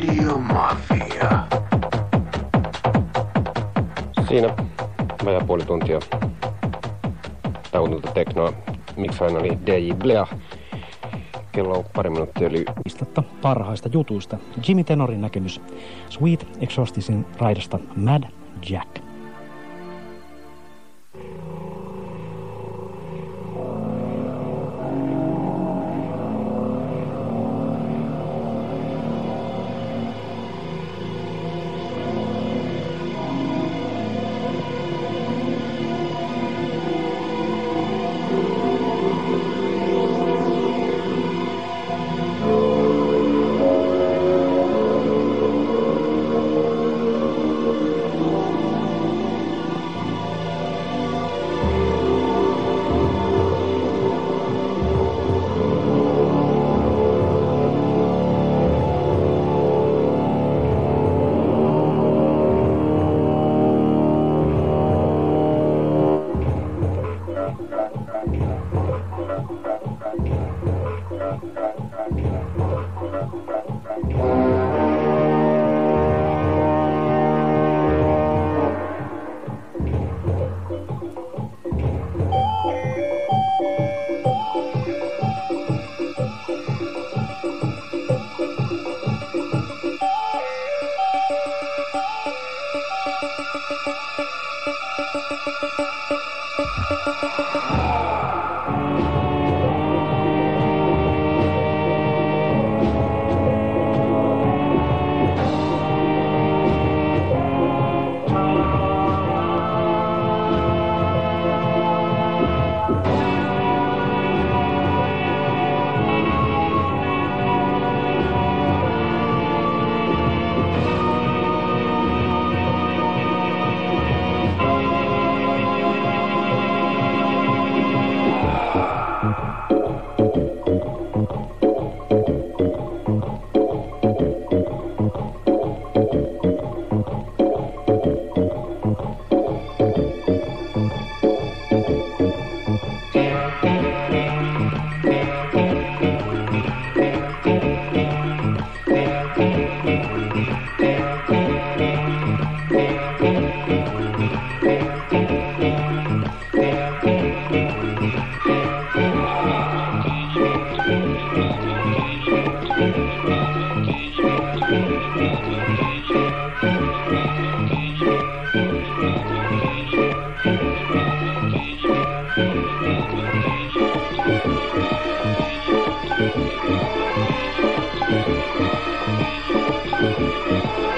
Radio Mafia. Siinä vajaa puoli tuntia tauotonta teknoa. Miksaina oli DJ Blea. Kello on pari minuuttia yli. Listatta parhaista jutuista. Jimmy Tenorin näkemys Sweet Exhaustisin raidasta Mad Jack. Thank you.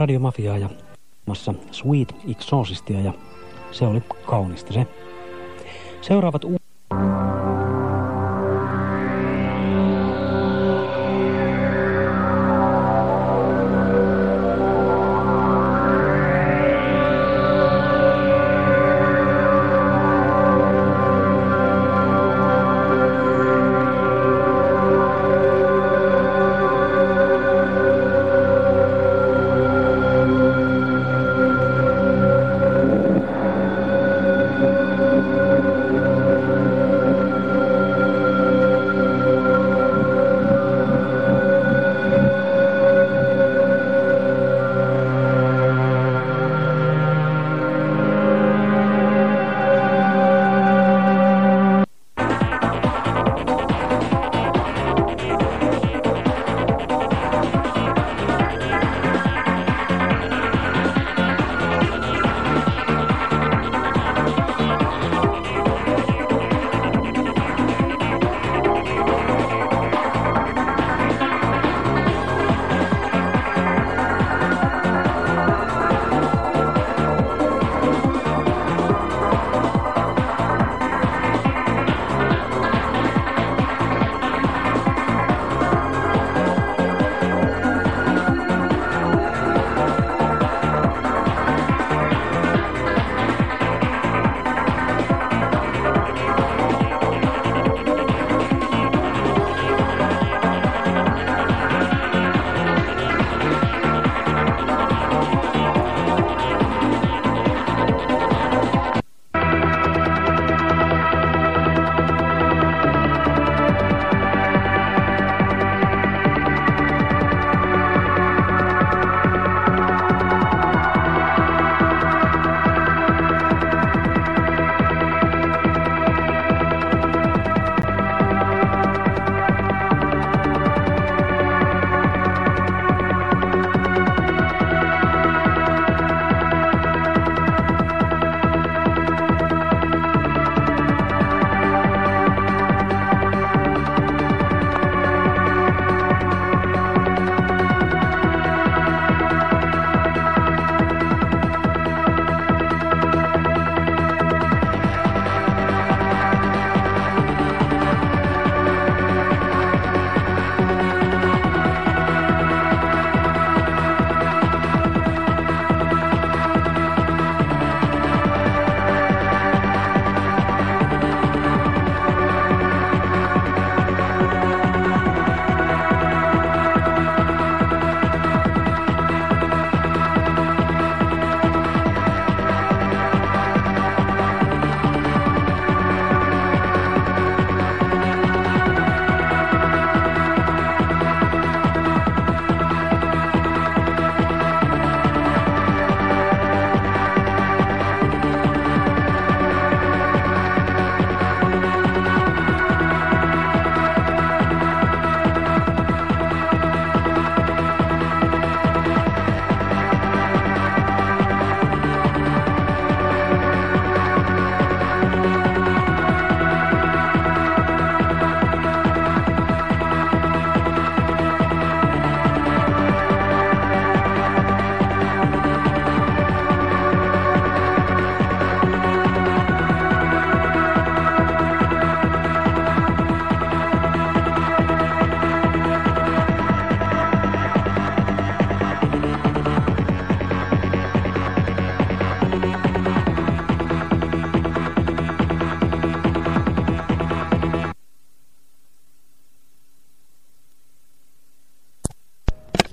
Radiomafiaa ja massa Sweet Exhaustistia ja se oli kaunista se. Seuraavat u-